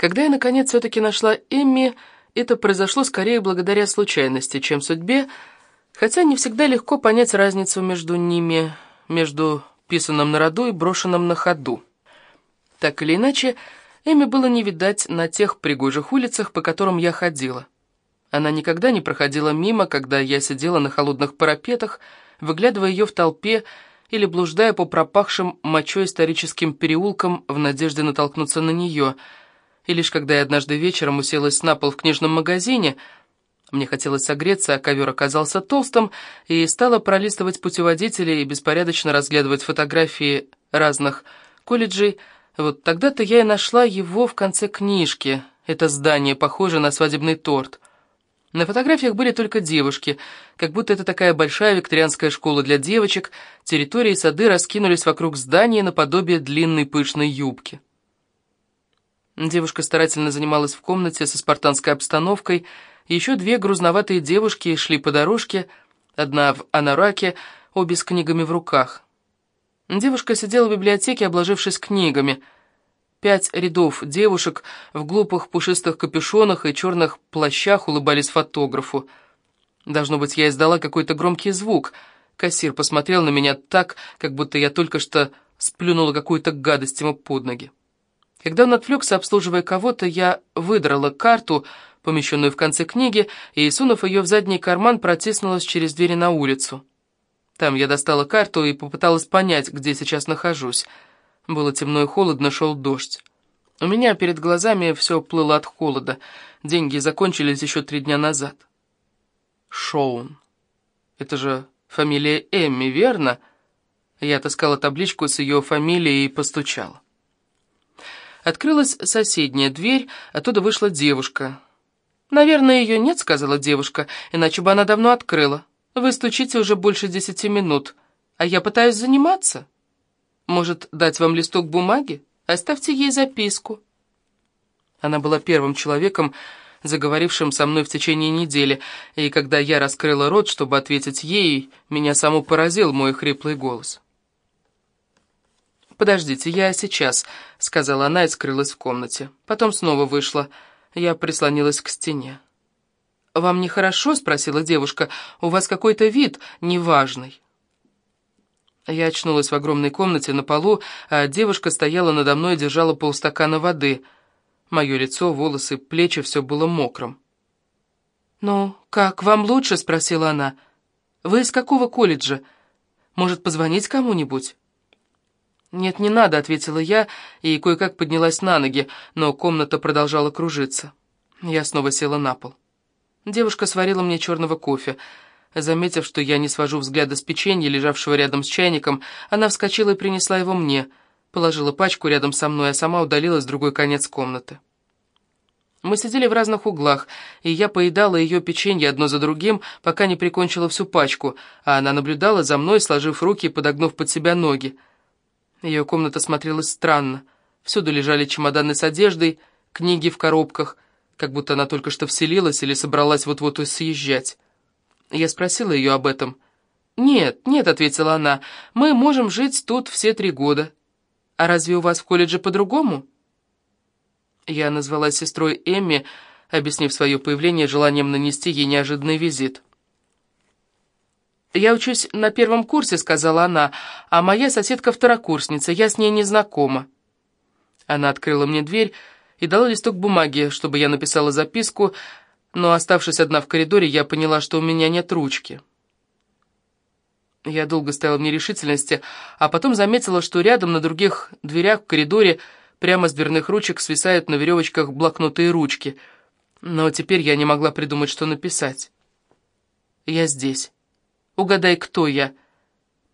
Когда я, наконец, все-таки нашла Эмми, это произошло скорее благодаря случайности, чем судьбе, хотя не всегда легко понять разницу между ними, между писанным на роду и брошенным на ходу. Так или иначе, Эми было не видать на тех пригожих улицах, по которым я ходила. Она никогда не проходила мимо, когда я сидела на холодных парапетах, выглядывая ее в толпе или блуждая по пропахшим мочой историческим переулкам в надежде натолкнуться на нее. И лишь когда я однажды вечером уселась на пол в книжном магазине, мне хотелось согреться, а ковер оказался толстым, и стала пролистывать путеводители и беспорядочно разглядывать фотографии разных колледжей, вот тогда-то я и нашла его в конце книжки. Это здание, похоже на свадебный торт. На фотографиях были только девушки, как будто это такая большая викторианская школа для девочек, территории и сады раскинулись вокруг здания наподобие длинной пышной юбки. Девушка старательно занималась в комнате со спартанской обстановкой, еще две грузноватые девушки шли по дорожке, одна в анараке, обе с книгами в руках. Девушка сидела в библиотеке, обложившись книгами. Пять рядов девушек в глупых пушистых капюшонах и черных плащах улыбались фотографу. Должно быть, я издала какой-то громкий звук. Кассир посмотрел на меня так, как будто я только что сплюнула какую-то гадость ему под ноги. Когда он отвлекся, обслуживая кого-то, я выдрала карту, помещенную в конце книги, и, сунув ее в задний карман, протиснулась через двери на улицу. Там я достала карту и попыталась понять, где сейчас нахожусь. Было темно и холодно, шел дождь. У меня перед глазами все плыло от холода. Деньги закончились еще три дня назад. Шоун. Это же фамилия Эмми, верно? Я отыскала табличку с ее фамилией и постучала. Открылась соседняя дверь, оттуда вышла девушка. «Наверное, ее нет», — сказала девушка, — «иначе бы она давно открыла». Вы стучите уже больше десяти минут, а я пытаюсь заниматься. Может, дать вам листок бумаги? Оставьте ей записку». Она была первым человеком, заговорившим со мной в течение недели, и когда я раскрыла рот, чтобы ответить ей, меня само поразил мой хриплый голос. «Подождите, я сейчас», — сказала она и скрылась в комнате. Потом снова вышла. Я прислонилась к стене. «Вам нехорошо?» — спросила девушка. «У вас какой-то вид неважный». Я очнулась в огромной комнате на полу, а девушка стояла надо мной и держала полстакана воды. Мое лицо, волосы, плечи — все было мокрым. «Ну, как, вам лучше?» — спросила она. «Вы из какого колледжа? Может, позвонить кому-нибудь?» «Нет, не надо», — ответила я и кое-как поднялась на ноги, но комната продолжала кружиться. Я снова села на пол. Девушка сварила мне черного кофе. Заметив, что я не свожу взгляда с печенья, лежавшего рядом с чайником, она вскочила и принесла его мне, положила пачку рядом со мной, а сама удалилась в другой конец комнаты. Мы сидели в разных углах, и я поедала ее печенье одно за другим, пока не прикончила всю пачку, а она наблюдала за мной, сложив руки и подогнув под себя ноги. Ее комната смотрелась странно. Всюду лежали чемоданы с одеждой, книги в коробках — как будто она только что вселилась или собралась вот-вот съезжать. Я спросила ее об этом. «Нет, нет», — ответила она, — «мы можем жить тут все три года. А разве у вас в колледже по-другому?» Я назвала сестрой Эмми, объяснив свое появление желанием нанести ей неожиданный визит. «Я учусь на первом курсе», — сказала она, — «а моя соседка второкурсница, я с ней не знакома». Она открыла мне дверь, и дала листок бумаги, чтобы я написала записку, но, оставшись одна в коридоре, я поняла, что у меня нет ручки. Я долго стояла в нерешительности, а потом заметила, что рядом на других дверях в коридоре прямо с дверных ручек свисают на веревочках блокноты и ручки. Но теперь я не могла придумать, что написать. «Я здесь. Угадай, кто я.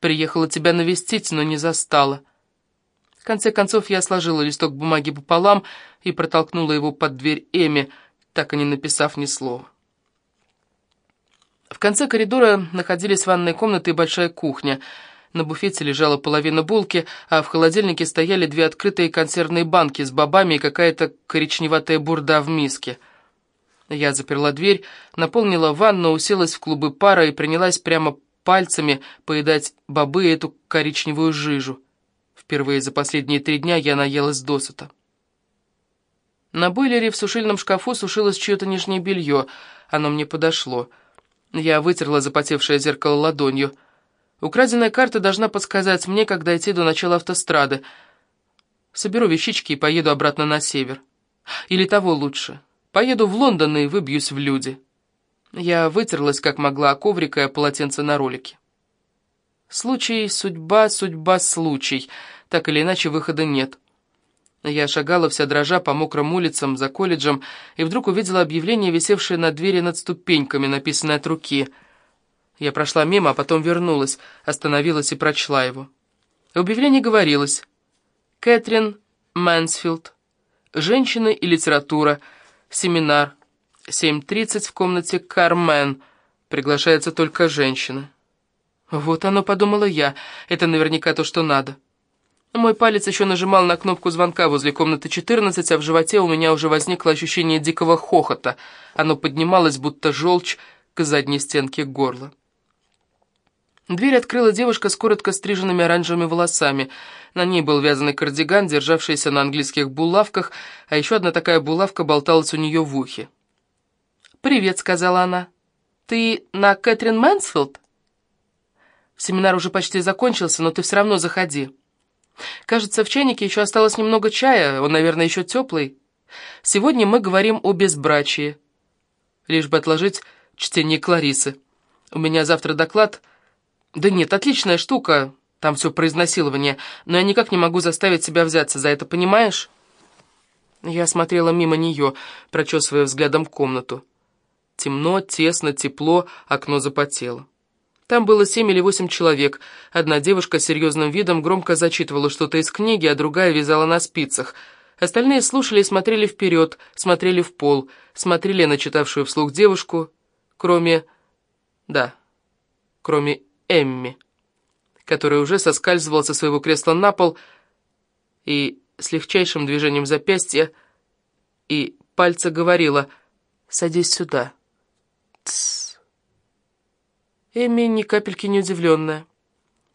Приехала тебя навестить, но не застала». В конце концов я сложила листок бумаги пополам и протолкнула его под дверь Эми, так и не написав ни слова. В конце коридора находились ванная комната и большая кухня. На буфете лежала половина булки, а в холодильнике стояли две открытые консервные банки с бобами и какая-то коричневатая бурда в миске. Я заперла дверь, наполнила ванну, уселась в клубы пара и принялась прямо пальцами поедать бобы и эту коричневую жижу. Впервые за последние три дня я наелась досыта. На бойлере в сушильном шкафу сушилось чье-то нижнее белье. Оно мне подошло. Я вытерла запотевшее зеркало ладонью. Украденная карта должна подсказать мне, как дойти до начала автострады. Соберу вещички и поеду обратно на север. Или того лучше. Поеду в Лондон и выбьюсь в люди. Я вытерлась, как могла, о коврик и полотенце на ролике. Случай, судьба, судьба, случай. Так или иначе, выхода нет. Я шагала вся дрожа по мокрым улицам за колледжем и вдруг увидела объявление, висевшее на двери над ступеньками, написанное от руки. Я прошла мимо, а потом вернулась, остановилась и прочла его. В объявлении говорилось «Кэтрин Мэнсфилд. Женщины и литература. Семинар. 7.30 в комнате Кармен. Приглашается только женщины». Вот оно, подумала я, это наверняка то, что надо. Мой палец еще нажимал на кнопку звонка возле комнаты 14, а в животе у меня уже возникло ощущение дикого хохота. Оно поднималось, будто желчь, к задней стенке горла. Дверь открыла девушка с коротко стриженными оранжевыми волосами. На ней был вязаный кардиган, державшийся на английских булавках, а еще одна такая булавка болталась у нее в ухе. «Привет», — сказала она. «Ты на Кэтрин Мэнсфилд?» Семинар уже почти закончился, но ты все равно заходи. Кажется, в чайнике еще осталось немного чая, он, наверное, еще теплый. Сегодня мы говорим о безбрачии. Лишь бы отложить чтение Кларисы. У меня завтра доклад... Да нет, отличная штука, там все про изнасилование, но я никак не могу заставить себя взяться за это, понимаешь? Я смотрела мимо нее, прочесывая взглядом комнату. Темно, тесно, тепло, окно запотело. Там было семь или восемь человек. Одна девушка с серьезным видом громко зачитывала что-то из книги, а другая вязала на спицах. Остальные слушали и смотрели вперед, смотрели в пол, смотрели на читавшую вслух девушку, кроме... да, кроме Эмми, которая уже соскальзывала со своего кресла на пол и с легчайшим движением запястья и пальца говорила «Садись сюда». «Тссс». Эми ни капельки не удивленная.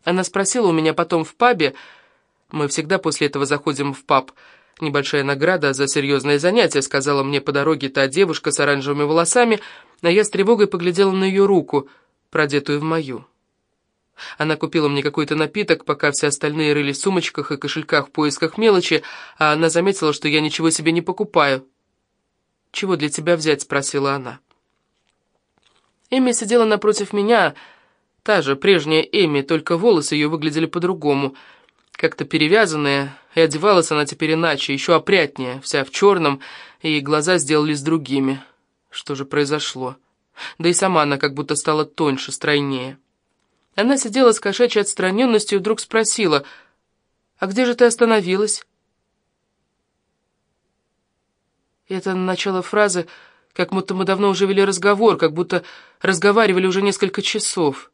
Она спросила у меня потом в пабе, мы всегда после этого заходим в паб, небольшая награда за серьезное занятие, сказала мне по дороге та девушка с оранжевыми волосами, а я с тревогой поглядела на ее руку, продетую в мою. Она купила мне какой-то напиток, пока все остальные рыли в сумочках и кошельках в поисках мелочи, а она заметила, что я ничего себе не покупаю. «Чего для тебя взять?» — спросила она. Эми сидела напротив меня, та же прежняя Эми, только волосы ее выглядели по-другому, как-то перевязанные, и одевалась она теперь иначе, еще опрятнее, вся в черном, и глаза сделались другими. Что же произошло? Да и сама она как будто стала тоньше, стройнее. Она сидела с кошачьей отстраненностью и вдруг спросила, «А где же ты остановилась?» Это начало фразы как будто мы давно уже вели разговор, как будто разговаривали уже несколько часов.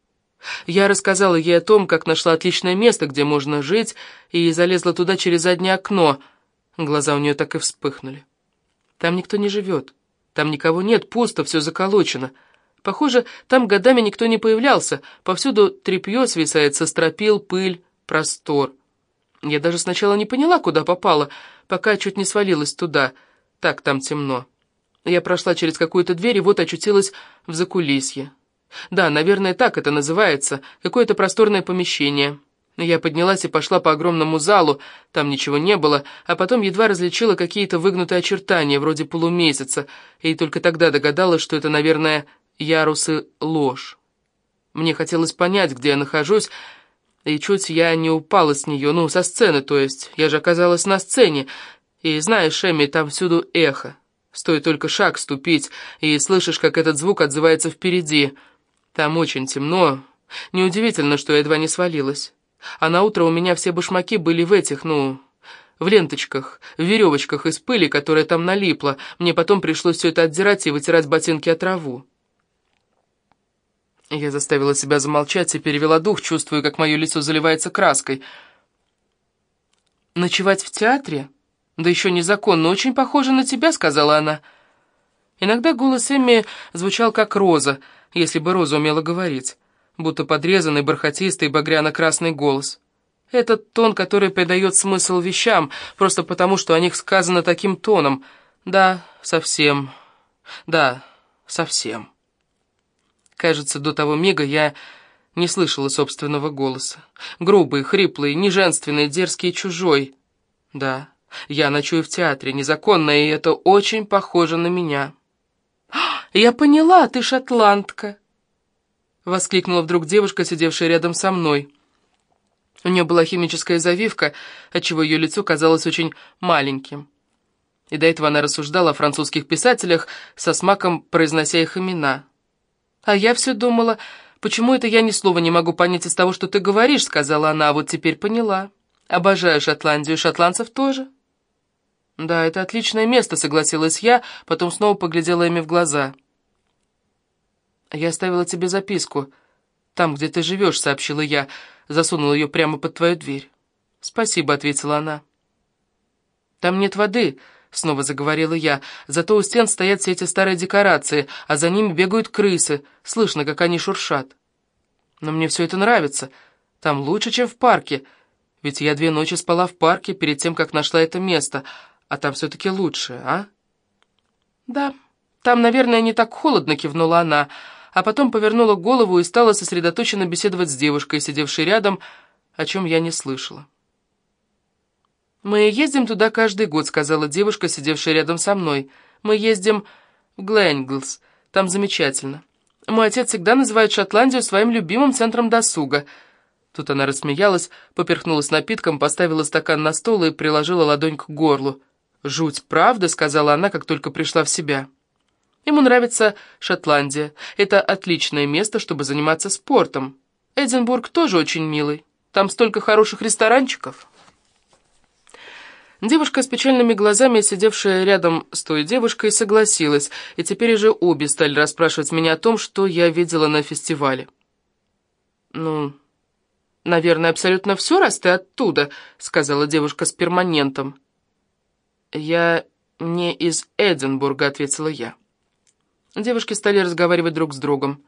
Я рассказала ей о том, как нашла отличное место, где можно жить, и залезла туда через заднее окно. Глаза у нее так и вспыхнули. Там никто не живет. Там никого нет, пусто, все заколочено. Похоже, там годами никто не появлялся. Повсюду тряпье свисает со стропил, пыль, простор. Я даже сначала не поняла, куда попала, пока чуть не свалилась туда. Так там темно. Я прошла через какую-то дверь и вот очутилась в закулисье. Да, наверное, так это называется, какое-то просторное помещение. Я поднялась и пошла по огромному залу, там ничего не было, а потом едва различила какие-то выгнутые очертания, вроде полумесяца, и только тогда догадалась, что это, наверное, ярусы ложь. Мне хотелось понять, где я нахожусь, и чуть я не упала с нее, ну, со сцены, то есть, я же оказалась на сцене, и знаешь, Эми, там всюду эхо. Стоит только шаг ступить, и слышишь, как этот звук отзывается впереди. Там очень темно. Неудивительно, что я едва не свалилась. А на утро у меня все башмаки были в этих, ну, в ленточках, в веревочках из пыли, которая там налипла. Мне потом пришлось все это отдирать и вытирать ботинки от траву. Я заставила себя замолчать и перевела дух, чувствуя, как мое лицо заливается краской. «Ночевать в театре?» «Да еще незаконно, очень похоже на тебя», — сказала она. Иногда голос Эмми звучал как роза, если бы роза умела говорить, будто подрезанный, бархатистый, багряно-красный голос. Этот тон, который придает смысл вещам, просто потому, что о них сказано таким тоном. Да, совсем. Да, совсем. Кажется, до того мига я не слышала собственного голоса. Грубый, хриплый, неженственный, дерзкий, чужой. Да, я ночую в театре, незаконно, и это очень похоже на меня. «Я поняла, ты шотландка!» Воскликнула вдруг девушка, сидевшая рядом со мной. У нее была химическая завивка, отчего ее лицо казалось очень маленьким. И до этого она рассуждала о французских писателях, со смаком произнося их имена. «А я все думала, почему это я ни слова не могу понять из того, что ты говоришь», — сказала она, — «а вот теперь поняла. Обожаю Шотландию, шотландцев тоже». «Да, это отличное место», — согласилась я, потом снова поглядела ими в глаза. «Я оставила тебе записку. Там, где ты живешь», — сообщила я, засунула ее прямо под твою дверь. «Спасибо», — ответила она. «Там нет воды», — снова заговорила я, «зато у стен стоят все эти старые декорации, а за ними бегают крысы, слышно, как они шуршат. Но мне все это нравится. Там лучше, чем в парке, ведь я две ночи спала в парке перед тем, как нашла это место, а там все-таки лучше, а?» «Да, там, наверное, не так холодно», — кивнула она, а потом повернула голову и стала сосредоточенно беседовать с девушкой, сидевшей рядом, о чем я не слышала. «Мы ездим туда каждый год», — сказала девушка, сидевшая рядом со мной. «Мы ездим в Гленглс, там замечательно. Мой отец всегда называет Шотландию своим любимым центром досуга». Тут она рассмеялась, поперхнулась напитком, поставила стакан на стол и приложила ладонь к горлу. «Жуть, правда?» — сказала она, как только пришла в себя. Ему нравится Шотландия. Это отличное место, чтобы заниматься спортом. Эдинбург тоже очень милый. Там столько хороших ресторанчиков. Девушка с печальными глазами, сидевшая рядом с той девушкой, согласилась, и теперь уже обе стали расспрашивать меня о том, что я видела на фестивале. «Ну, наверное, абсолютно все, раз ты оттуда», — сказала девушка с перманентом. «Я не из Эдинбурга», — ответила я. Девушки стали разговаривать друг с другом.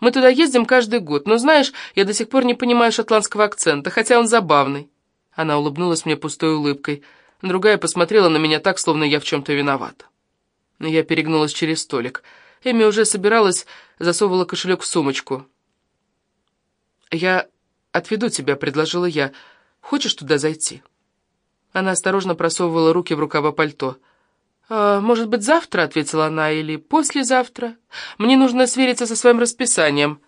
«Мы туда ездим каждый год, но, знаешь, я до сих пор не понимаю шотландского акцента, хотя он забавный». Она улыбнулась мне пустой улыбкой. Другая посмотрела на меня так, словно я в чем-то виновата. Я перегнулась через столик. Эми уже собиралась, засовывала кошелек в сумочку. «Я отведу тебя», — предложила я. «Хочешь туда зайти?» Она осторожно просовывала руки в рукава пальто. «А, «Может быть, завтра?» — ответила она, — «или послезавтра? Мне нужно свериться со своим расписанием.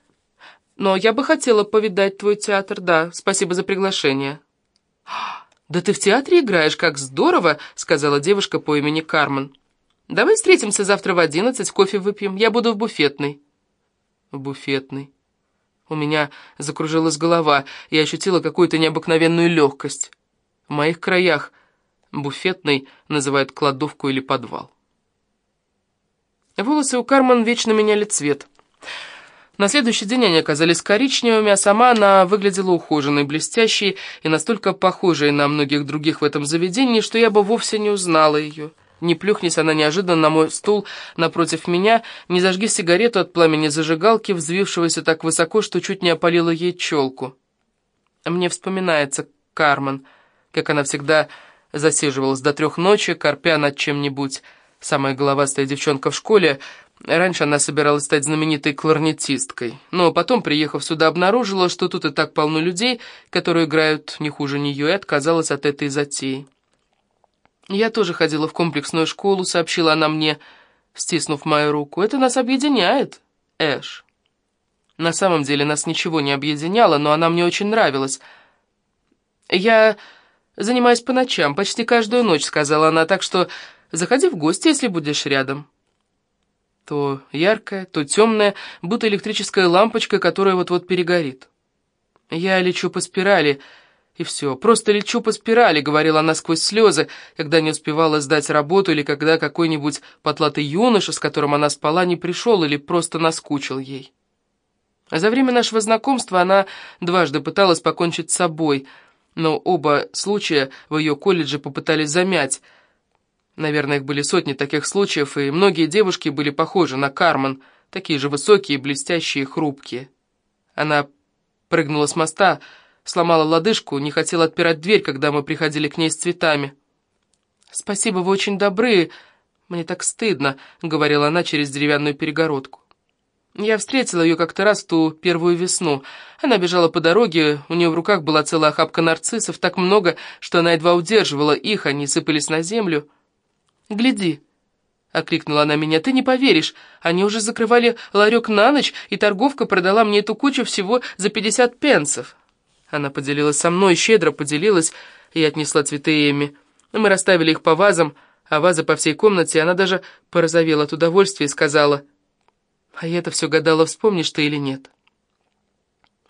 Но я бы хотела повидать твой театр, да, спасибо за приглашение». «Да ты в театре играешь, как здорово!» — сказала девушка по имени Кармен. «Давай встретимся завтра в одиннадцать, кофе выпьем. Я буду в буфетной». «В буфетной». У меня закружилась голова, и ощутила какую-то необыкновенную легкость. В моих краях буфетной называют кладовку или подвал. Волосы у Кармен вечно меняли цвет. На следующий день они оказались коричневыми, а сама она выглядела ухоженной, блестящей и настолько похожей на многих других в этом заведении, что я бы вовсе не узнала ее. Не плюхнись она неожиданно на мой стул напротив меня, не зажги сигарету от пламени зажигалки, взвившегося так высоко, что чуть не опалила ей челку. Мне вспоминается Кармен, как она всегда засиживалась до трех ночи, корпя над чем-нибудь. Самая головастая девчонка в школе. Раньше она собиралась стать знаменитой кларнетисткой. Но потом, приехав сюда, обнаружила, что тут и так полно людей, которые играют не хуже нее, и отказалась от этой затеи. «Я тоже ходила в комплексную школу», — сообщила она мне, стиснув мою руку. «Это нас объединяет, Эш». На самом деле нас ничего не объединяло, но она мне очень нравилась. «Я занимаюсь по ночам, почти каждую ночь», — сказала она, «так что заходи в гости, если будешь рядом». То яркая, то темная, будто электрическая лампочка, которая вот-вот перегорит. Я лечу по спирали, и все, просто лечу по спирали, говорила она сквозь слезы, когда не успевала сдать работу или когда какой-нибудь потлатый юноша, с которым она спала, не пришел или просто наскучил ей. За время нашего знакомства она дважды пыталась покончить с собой, но оба случая в ее колледже попытались замять. Наверное, их были сотни таких случаев, и многие девушки были похожи на Кармен, такие же высокие, блестящие, хрупкие. Она прыгнула с моста, сломала лодыжку, не хотела отпирать дверь, когда мы приходили к ней с цветами. «Спасибо, вы очень добры, «Мне так стыдно», — говорила она через деревянную перегородку. Я встретила ее как-то раз ту первую весну. Она бежала по дороге, у нее в руках была целая охапка нарциссов, так много, что она едва удерживала их, они сыпались на землю. «Гляди», — окликнула она меня, — «ты не поверишь, они уже закрывали ларек на ночь, и торговка продала мне эту кучу всего за пятьдесят пенсов». Она поделилась со мной, щедро поделилась, и отнесла цветы Эмми. Мы расставили их по вазам, а вазы по всей комнате, она даже порозовела от удовольствия и сказала — а я-то все гадала, вспомнишь ты или нет.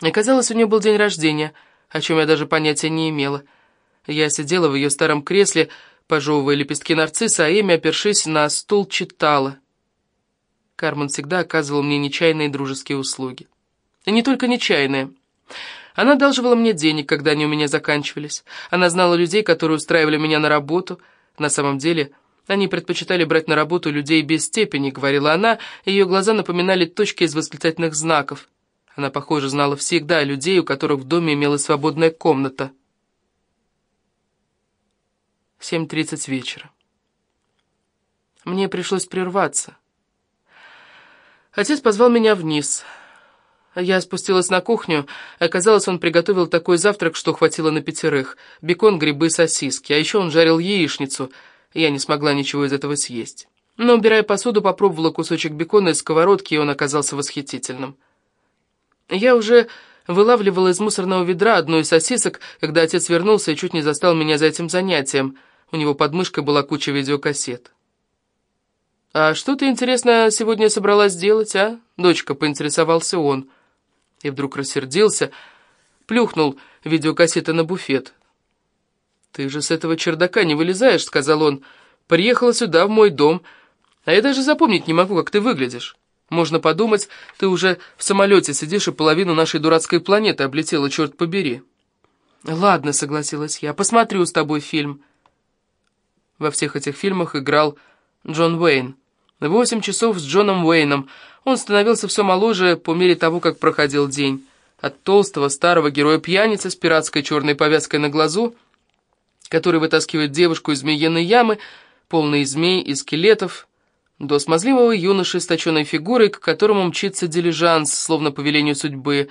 Оказалось, у нее был день рождения, о чем я даже понятия не имела. Я сидела в ее старом кресле, пожевывая лепестки нарцисса, а Эми, опершись на стул, читала. Кармен всегда оказывал мне нечаянные дружеские услуги. И не только нечаянные. Она одалживала мне денег, когда они у меня заканчивались. Она знала людей, которые устраивали меня на работу. На самом деле... Они предпочитали брать на работу людей без степени, говорила она, ее глаза напоминали точки из восклицательных знаков. Она, похоже, знала всегда людей, у которых в доме имелась свободная комната. 7.30 вечера. Мне пришлось прерваться. Отец позвал меня вниз. Я спустилась на кухню, оказалось, он приготовил такой завтрак, что хватило на пятерых. Бекон, грибы, сосиски, а еще он жарил яичницу — я не смогла ничего из этого съесть. Но, убирая посуду, попробовала кусочек бекона из сковородки, и он оказался восхитительным. Я уже вылавливала из мусорного ведра одну из сосисок, когда отец вернулся и чуть не застал меня за этим занятием. У него под мышкой была куча видеокассет. «А что ты, интересно, сегодня собралась делать, а?» Дочка, поинтересовался он. И вдруг рассердился, плюхнул видеокассеты на буфет. «Ты же с этого чердака не вылезаешь», — сказал он. «Приехала сюда, в мой дом, а я даже запомнить не могу, как ты выглядишь. Можно подумать, ты уже в самолете сидишь и половину нашей дурацкой планеты облетела, черт побери». «Ладно», — согласилась я, — «посмотрю с тобой фильм». Во всех этих фильмах играл Джон Уэйн. Восемь часов с Джоном Уэйном. Он становился все моложе по мере того, как проходил день. От толстого старого героя-пьяницы с пиратской черной повязкой на глазу — который вытаскивает девушку из змеиной ямы, полной змей и скелетов, до смазливого юноши с точенной фигурой, к которому мчится дилижанс, словно по велению судьбы.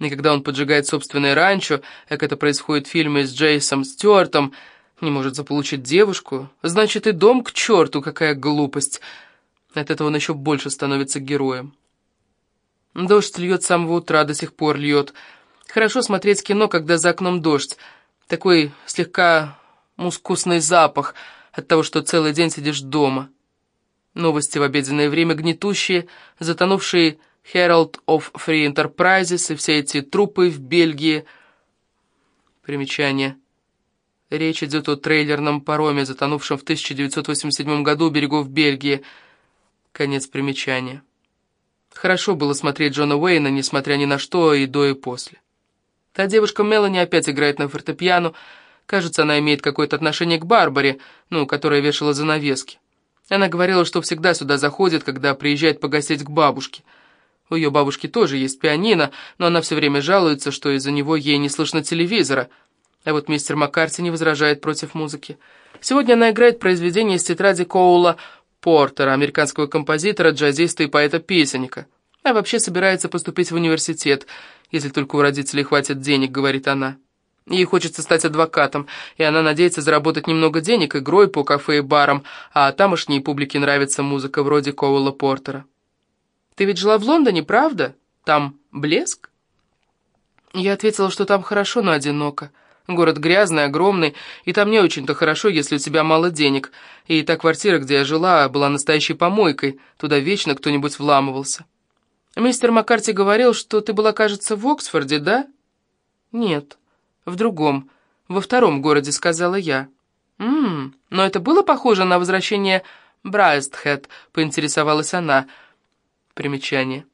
И когда он поджигает собственное ранчо, как это происходит в фильме с Джейсом Стюартом, не может заполучить девушку, значит и дом к черту, какая глупость. От этого он еще больше становится героем. Дождь льет с самого утра, до сих пор льет. Хорошо смотреть кино, когда за окном дождь, такой слегка мускусный запах от того, что целый день сидишь дома. Новости в обеденное время гнетущие, затонувшие Herald of Free Enterprises и все эти трупы в Бельгии. Примечание. Речь идет о трейлерном пароме, затонувшем в 1987 году у берегов Бельгии. Конец примечания. Хорошо было смотреть Джона Уэйна, несмотря ни на что, и до, и после. Та девушка Мелани опять играет на фортепиано. Кажется, она имеет какое-то отношение к Барбаре, ну, которая вешала занавески. Она говорила, что всегда сюда заходит, когда приезжает погостить к бабушке. У ее бабушки тоже есть пианино, но она все время жалуется, что из-за него ей не слышно телевизора. А вот мистер Маккарти не возражает против музыки. Сегодня она играет произведение из тетради Коула Портера, американского композитора, джазиста и поэта-песенника. А вообще собирается поступить в университет – если только у родителей хватит денег», — говорит она. Ей хочется стать адвокатом, и она надеется заработать немного денег игрой по кафе и барам, а тамошней публике нравится музыка вроде Коула Портера. «Ты ведь жила в Лондоне, правда? Там блеск?» Я ответила, что там хорошо, но одиноко. Город грязный, огромный, и там не очень-то хорошо, если у тебя мало денег. И та квартира, где я жила, была настоящей помойкой, туда вечно кто-нибудь вламывался. «Мистер Маккарти говорил, что ты была, кажется, в Оксфорде, да?» «Нет, в другом, во втором городе», — сказала я. «Ммм, но это было похоже на возвращение Брайстхэт», — поинтересовалась она. Примечание.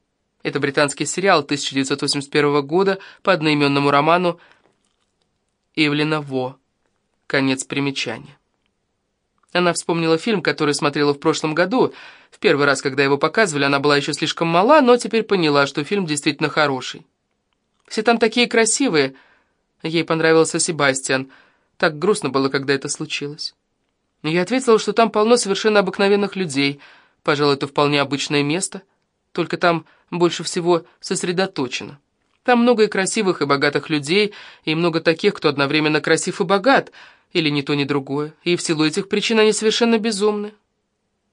Это британский сериал 1981 года по одноименному роману Эвелина Во. Конец примечания. Она вспомнила фильм, который смотрела в прошлом году. В первый раз, когда его показывали, она была еще слишком мала, но теперь поняла, что фильм действительно хороший. Все там такие красивые. Ей понравился Себастьян. Так грустно было, когда это случилось. Я ответила, что там полно совершенно обыкновенных людей. Пожалуй, это вполне обычное место, только там больше всего сосредоточено. Там много и красивых, и богатых людей, и много таких, кто одновременно красив и богат, или ни то, ни другое. И в силу этих причин они совершенно безумны.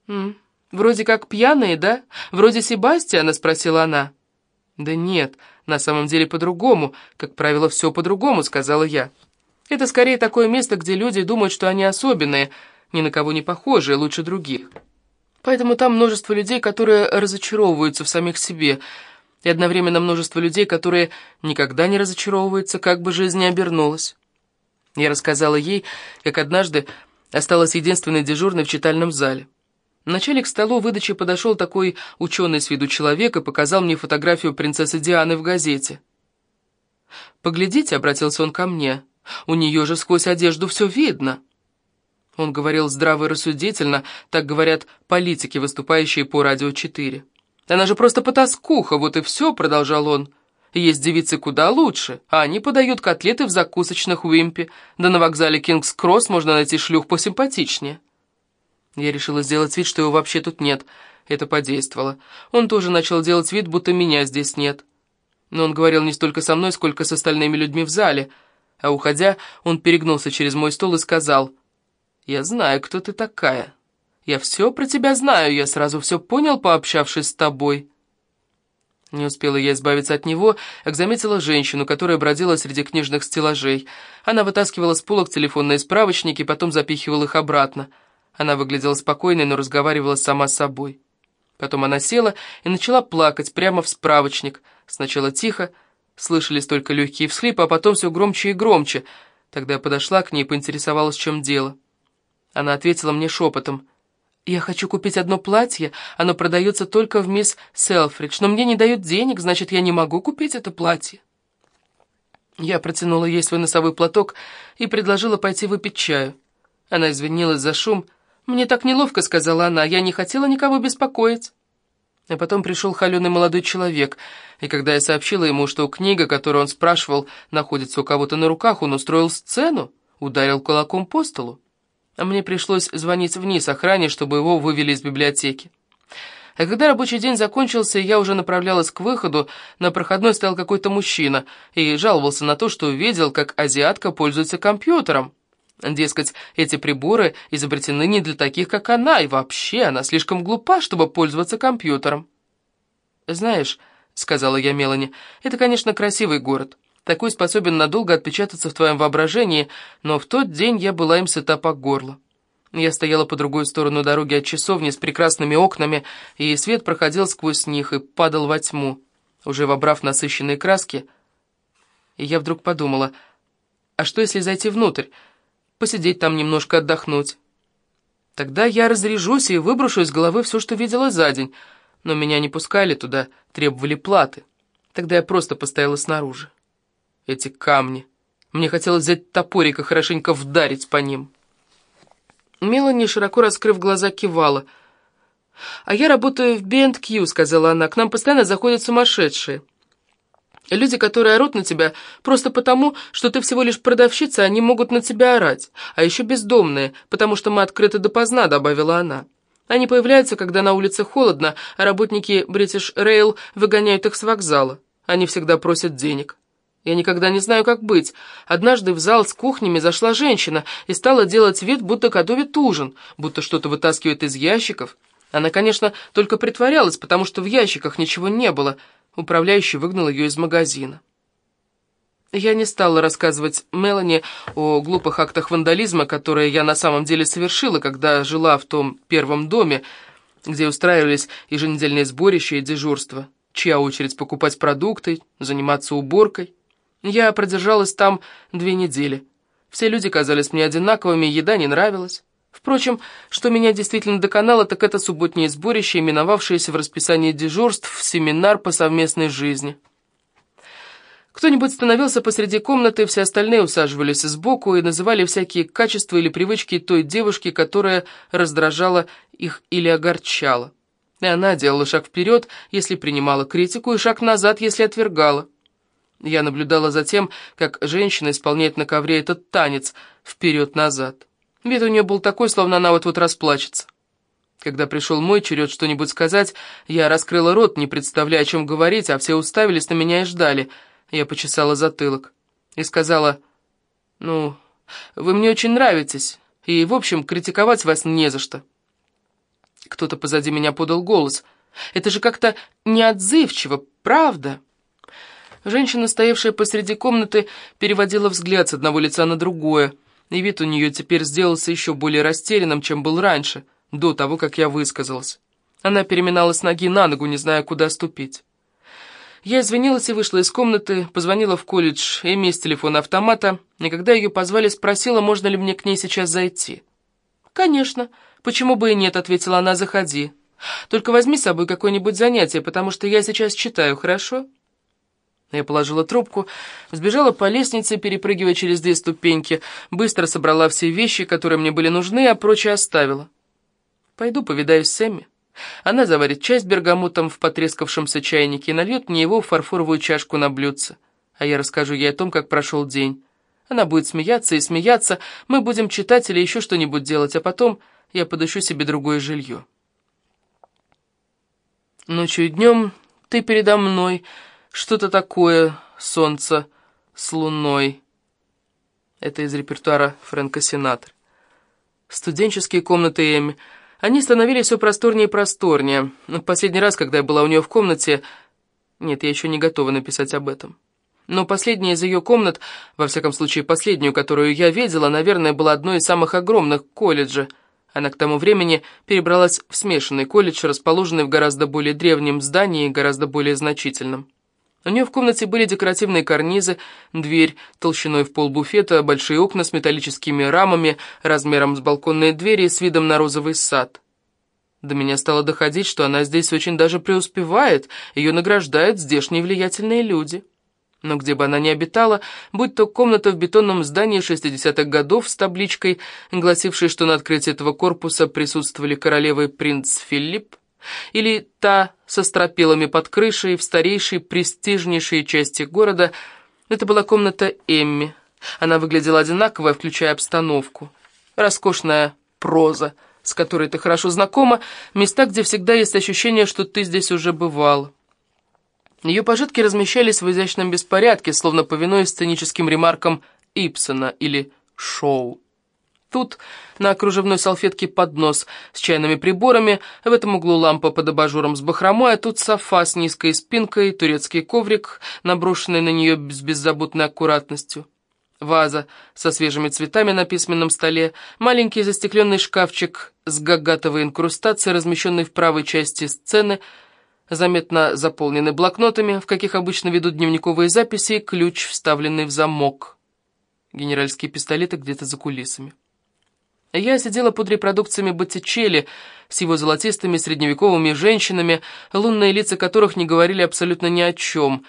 «М, «Вроде как пьяные, да? Вроде Себастьяна?» — спросила она. «Да нет, на самом деле по-другому. Как правило, все по-другому», — сказала я. «Это скорее такое место, где люди думают, что они особенные, ни на кого не похожие, лучше других. Поэтому там множество людей, которые разочаровываются в самих себе, и одновременно множество людей, которые никогда не разочаровываются, как бы жизнь ни обернулась». Я рассказала ей, как однажды осталась единственной дежурной в читальном зале. Вначале к столу выдачи подошел такой ученый с виду человек и показал мне фотографию принцессы Дианы в газете. «Поглядите», — обратился он ко мне, — «у нее же сквозь одежду все видно». Он говорил здраво и рассудительно, так говорят политики, выступающие по радио 4. «Она же просто потаскуха, вот и все», — продолжал он. «Есть девицы куда лучше, а они подают котлеты в закусочных Уимпе, да на вокзале Кингс-Кросс можно найти шлюх посимпатичнее». Я решила сделать вид, что его вообще тут нет. Это подействовало. Он тоже начал делать вид, будто меня здесь нет. Но он говорил не столько со мной, сколько с остальными людьми в зале. А уходя, он перегнулся через мой стол и сказал, «Я знаю, кто ты такая. Я все про тебя знаю, я сразу все понял, пообщавшись с тобой». Не успела я избавиться от него, как заметила женщину, которая бродила среди книжных стеллажей. Она вытаскивала с полок телефонные справочники, потом запихивала их обратно. Она выглядела спокойной, но разговаривала сама с собой. Потом она села и начала плакать прямо в справочник. Сначала тихо, слышались только легкие всхлипы, а потом все громче и громче. Тогда я подошла к ней и поинтересовалась, в чем дело. Она ответила мне шепотом. «Я хочу купить одно платье, оно продается только в мисс Селфридж, но мне не дают денег, значит, я не могу купить это платье». Я протянула ей свой носовой платок и предложила пойти выпить чаю. Она извинилась за шум, «Мне так неловко», — сказала она, — «я не хотела никого беспокоить». А потом пришел холеный молодой человек, и когда я сообщила ему, что книга, которую он спрашивал, находится у кого-то на руках, он устроил сцену, ударил кулаком по столу. А мне пришлось звонить вниз охране, чтобы его вывели из библиотеки. А когда рабочий день закончился, я уже направлялась к выходу, на проходной стоял какой-то мужчина и жаловался на то, что увидел, как азиатка пользуется компьютером. Дескать, эти приборы изобретены не для таких, как она, и вообще она слишком глупа, чтобы пользоваться компьютером. «Знаешь», — сказала я Мелани, — «это, конечно, красивый город. Такой способен надолго отпечататься в твоем воображении, но в тот день я была им сыта по горло. Я стояла по другую сторону дороги от часовни с прекрасными окнами, и свет проходил сквозь них и падал во тьму, уже вобрав насыщенные краски. И я вдруг подумала, а что если зайти внутрь? Посидеть там немножко отдохнуть. Тогда я разрежусь и выброшу из головы все, что видела за день, но меня не пускали туда, требовали платы. Тогда я просто постояла снаружи. Эти камни. Мне хотелось взять топорик и хорошенько вдарить по ним. Мелани, широко раскрыв глаза, кивала. «А я работаю в B&Q», — сказала она. «К нам постоянно заходят сумасшедшие. Люди, которые орут на тебя просто потому, что ты всего лишь продавщица, они могут на тебя орать. А еще бездомные, потому что мы открыты допоздна», — добавила она. Они появляются, когда на улице холодно, а работники British Rail выгоняют их с вокзала. Они всегда просят денег. Я никогда не знаю, как быть. Однажды в зал с кухнями зашла женщина и стала делать вид, будто готовит ужин, будто что-то вытаскивает из ящиков. Она, конечно, только притворялась, потому что в ящиках ничего не было — Управляющий выгнал ее из магазина. Я не стала рассказывать Мелани о глупых актах вандализма, которые я на самом деле совершила, когда жила в том первом доме, где устраивались еженедельные сборища и дежурства, чья очередь покупать продукты, заниматься уборкой. Я продержалась там две недели. Все люди казались мне одинаковыми, еда не нравилась. Впрочем, что меня действительно доконало, так это субботнее сборище, именовавшееся в расписании дежурств семинар по совместной жизни. Кто-нибудь становился посреди комнаты, все остальные усаживались сбоку и называли всякие качества или привычки той девушки, которая раздражала их или огорчала. И она делала шаг вперед, если принимала критику, и шаг назад, если отвергала. Я наблюдала за тем, как женщина исполняет на ковре этот танец вперед-назад. Вид у нее был такой, словно она вот-вот расплачется. Когда пришел мой черед что-нибудь сказать, я раскрыла рот, не представляя, о чем говорить, а все уставились на меня и ждали. Я почесала затылок и сказала, «Ну, вы мне очень нравитесь, и, в общем, критиковать вас не за что». Кто-то позади меня подал голос. «Это же как-то неотзывчиво, правда?» Женщина, стоявшая посреди комнаты, переводила взгляд с одного лица на другое, и вид у нее теперь сделался еще более растерянным, чем был раньше, до того, как я высказалась. Она переминалась ноги на ногу, не зная, куда ступить. Я извинилась и вышла из комнаты, позвонила в колледж Эми с телефона автомата, и когда ее позвали, спросила, можно ли мне к ней сейчас зайти. «Конечно. Почему бы и нет?» — ответила она, «заходи. Только возьми с собой какое-нибудь занятие, потому что я сейчас читаю, хорошо?» Я положила трубку, сбежала по лестнице, перепрыгивая через две ступеньки, быстро собрала все вещи, которые мне были нужны, а прочее оставила. Пойду повидаюсь с Эмми. Она заварит чай с бергамутом в потрескавшемся чайнике и нальет мне его в фарфоровую чашку на блюдце. А я расскажу ей о том, как прошел день. Она будет смеяться и смеяться, мы будем читать или еще что-нибудь делать, а потом я подыщу себе другое жилье. Ночью и днем ты передо мной... Что-то такое солнце с луной. Это из репертуара Фрэнка Синатра. Студенческие комнаты Эми. Они становились все просторнее и просторнее. Но последний раз, когда я была у нее в комнате... Нет, я еще не готова написать об этом. Но последняя из ее комнат, во всяком случае последнюю, которую я видела, наверное, была одной из самых огромных колледжа. Она к тому времени перебралась в смешанный колледж, расположенный в гораздо более древнем здании и гораздо более значительном. У нее в комнате были декоративные карнизы, дверь толщиной в пол буфета, большие окна с металлическими рамами, размером с балконные двери и с видом на розовый сад. До меня стало доходить, что она здесь очень даже преуспевает, ее награждают здешние влиятельные люди. Но где бы она ни обитала, будь то комната в бетонном здании 60-х годов с табличкой, гласившей, что на открытии этого корпуса присутствовали королевы принц Филипп, или та со стропилами под крышей в старейшей, престижнейшей части города. Это была комната Эмми. Она выглядела одинаково, включая обстановку. Роскошная проза, с которой ты хорошо знакома, места, где всегда есть ощущение, что ты здесь уже бывал. Ее пожитки размещались в изящном беспорядке, словно повинуясь сценическим ремаркам Ипсона или Шоу. Тут на кружевной салфетке поднос с чайными приборами, в этом углу лампа под абажуром с бахромой, а тут софа с низкой спинкой, турецкий коврик, наброшенный на нее с беззаботной аккуратностью. Ваза со свежими цветами на письменном столе, маленький застекленный шкафчик с гагатовой инкрустацией, размещенный в правой части сцены, заметно заполненный блокнотами, в каких обычно ведут дневниковые записи, и ключ, вставленный в замок. Генеральские пистолеты где-то за кулисами. Я сидела под репродукциями Боттичелли с его золотистыми средневековыми женщинами, лунные лица которых не говорили абсолютно ни о чем,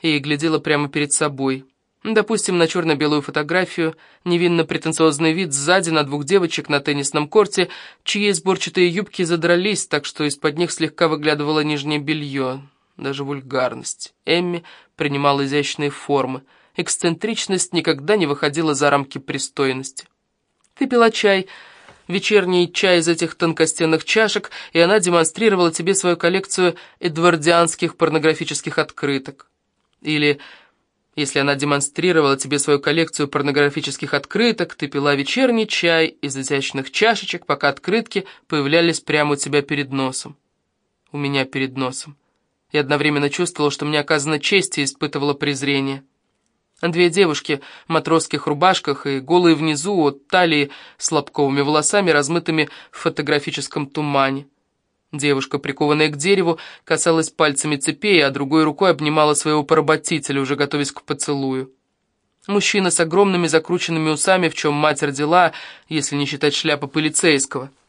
и глядела прямо перед собой. Допустим, на черно-белую фотографию, невинно-претенциозный вид сзади на двух девочек на теннисном корте, чьи сборчатые юбки задрались, так что из-под них слегка выглядывало нижнее белье. Даже вульгарность. Эмми принимала изящные формы. Эксцентричность никогда не выходила за рамки пристойности. Ты пила чай, вечерний чай из этих тонкостенных чашек, и она демонстрировала тебе свою коллекцию эдвардианских порнографических открыток. Или, если она демонстрировала тебе свою коллекцию порнографических открыток, ты пила вечерний чай из изящных чашечек, пока открытки появлялись прямо у тебя перед носом. У меня перед носом. И одновременно чувствовала, что мне оказана честь и испытывала презрение. Две девушки в матросских рубашках и голые внизу от талии с лобковыми волосами, размытыми в фотографическом тумане. Девушка, прикованная к дереву, касалась пальцами цепей, а другой рукой обнимала своего поработителя, уже готовясь к поцелую. Мужчина с огромными закрученными усами, в чем мать родила, если не считать шляпы полицейского —